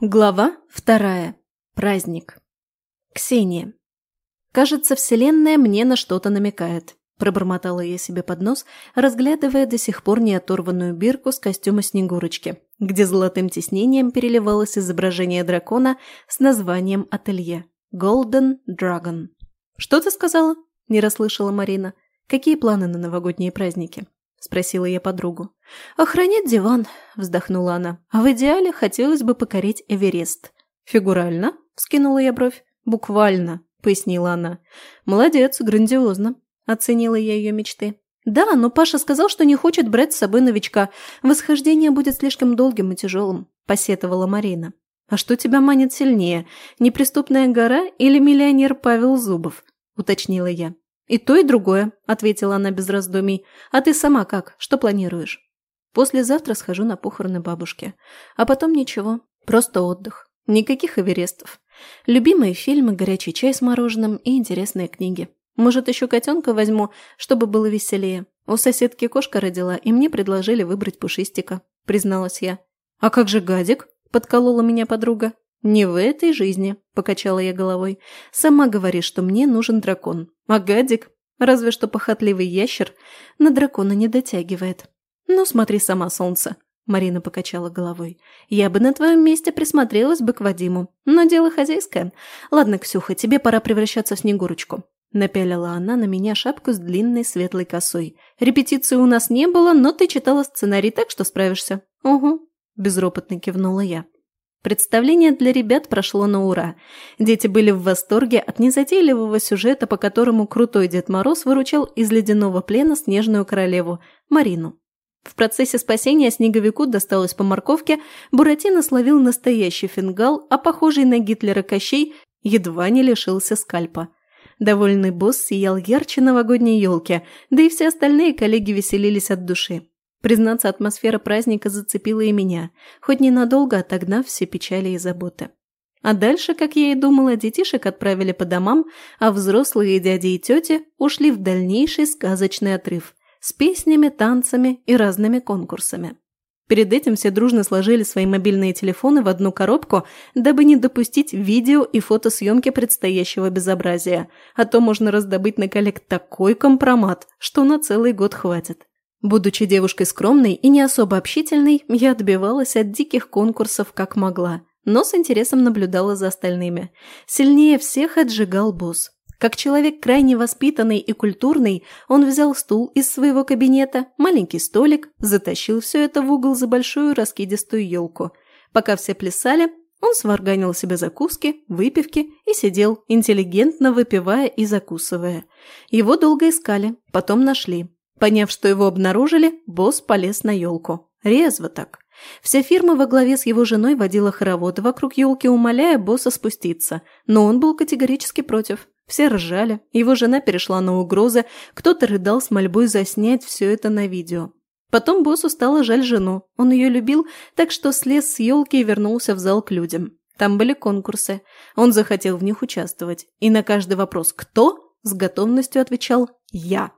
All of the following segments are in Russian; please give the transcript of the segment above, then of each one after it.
Глава вторая. Праздник. Ксения. «Кажется, Вселенная мне на что-то намекает», – пробормотала я себе под нос, разглядывая до сих пор не оторванную бирку с костюма Снегурочки, где золотым тиснением переливалось изображение дракона с названием ателье – Golden Dragon. «Что ты сказала?» – не расслышала Марина. «Какие планы на новогодние праздники?» – спросила я подругу. «Охранять диван», – вздохнула она. «А в идеале хотелось бы покорить Эверест». «Фигурально?» – скинула я бровь. «Буквально», – пояснила она. «Молодец, грандиозно», – оценила я ее мечты. «Да, но Паша сказал, что не хочет брать с собой новичка. Восхождение будет слишком долгим и тяжелым», – посетовала Марина. «А что тебя манит сильнее? Неприступная гора или миллионер Павел Зубов?» – уточнила я. «И то, и другое», – ответила она без раздумий. «А ты сама как? Что планируешь?» «Послезавтра схожу на похороны бабушки. А потом ничего. Просто отдых. Никаких эверестов. Любимые фильмы, горячий чай с мороженым и интересные книги. Может, еще котенка возьму, чтобы было веселее. У соседки кошка родила, и мне предложили выбрать пушистика», – призналась я. «А как же гадик?» – подколола меня подруга. «Не в этой жизни», – покачала я головой. «Сама говоришь, что мне нужен дракон. А гадик, разве что похотливый ящер, на дракона не дотягивает». «Ну, смотри сама, солнце», – Марина покачала головой. «Я бы на твоем месте присмотрелась бы к Вадиму, но дело хозяйское. Ладно, Ксюха, тебе пора превращаться в Снегурочку». Напялила она на меня шапку с длинной светлой косой. «Репетиции у нас не было, но ты читала сценарий, так что справишься». «Угу», – безропотно кивнула я. Представление для ребят прошло на ура. Дети были в восторге от незатейливого сюжета, по которому крутой Дед Мороз выручал из ледяного плена снежную королеву Марину. В процессе спасения снеговику досталось по морковке, Буратино словил настоящий фингал, а похожий на Гитлера Кощей едва не лишился скальпа. Довольный босс сиял ярче новогодней елки, да и все остальные коллеги веселились от души. Признаться, атмосфера праздника зацепила и меня, хоть ненадолго отогнав все печали и заботы. А дальше, как я и думала, детишек отправили по домам, а взрослые дяди и тети ушли в дальнейший сказочный отрыв с песнями, танцами и разными конкурсами. Перед этим все дружно сложили свои мобильные телефоны в одну коробку, дабы не допустить видео и фотосъемки предстоящего безобразия, а то можно раздобыть на коллег такой компромат, что на целый год хватит. Будучи девушкой скромной и не особо общительной, я отбивалась от диких конкурсов как могла, но с интересом наблюдала за остальными. Сильнее всех отжигал босс. Как человек крайне воспитанный и культурный, он взял стул из своего кабинета, маленький столик, затащил все это в угол за большую раскидистую елку. Пока все плясали, он сварганил себе закуски, выпивки и сидел, интеллигентно выпивая и закусывая. Его долго искали, потом нашли. Поняв, что его обнаружили, босс полез на елку. Резво так. Вся фирма во главе с его женой водила хороводы вокруг елки, умоляя босса спуститься, но он был категорически против. Все ржали, его жена перешла на угрозы, кто-то рыдал с мольбой заснять все это на видео. Потом боссу стало жаль жену, он ее любил, так что слез с елки и вернулся в зал к людям. Там были конкурсы, он захотел в них участвовать, и на каждый вопрос «Кто?» с готовностью отвечал «Я».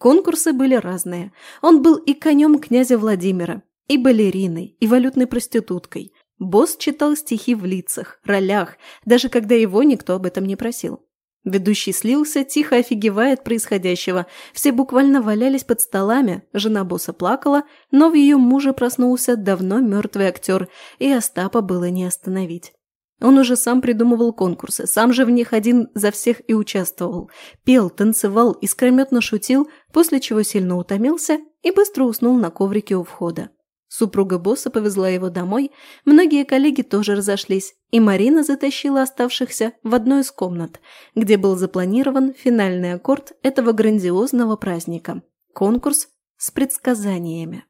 Конкурсы были разные. Он был и конем князя Владимира, и балериной, и валютной проституткой. Босс читал стихи в лицах, ролях, даже когда его никто об этом не просил. Ведущий слился, тихо офигевая от происходящего. Все буквально валялись под столами, жена босса плакала, но в ее муже проснулся давно мертвый актер, и Остапа было не остановить. Он уже сам придумывал конкурсы, сам же в них один за всех и участвовал. Пел, танцевал, искрометно шутил, после чего сильно утомился и быстро уснул на коврике у входа. Супруга босса повезла его домой, многие коллеги тоже разошлись, и Марина затащила оставшихся в одну из комнат, где был запланирован финальный аккорд этого грандиозного праздника – конкурс с предсказаниями.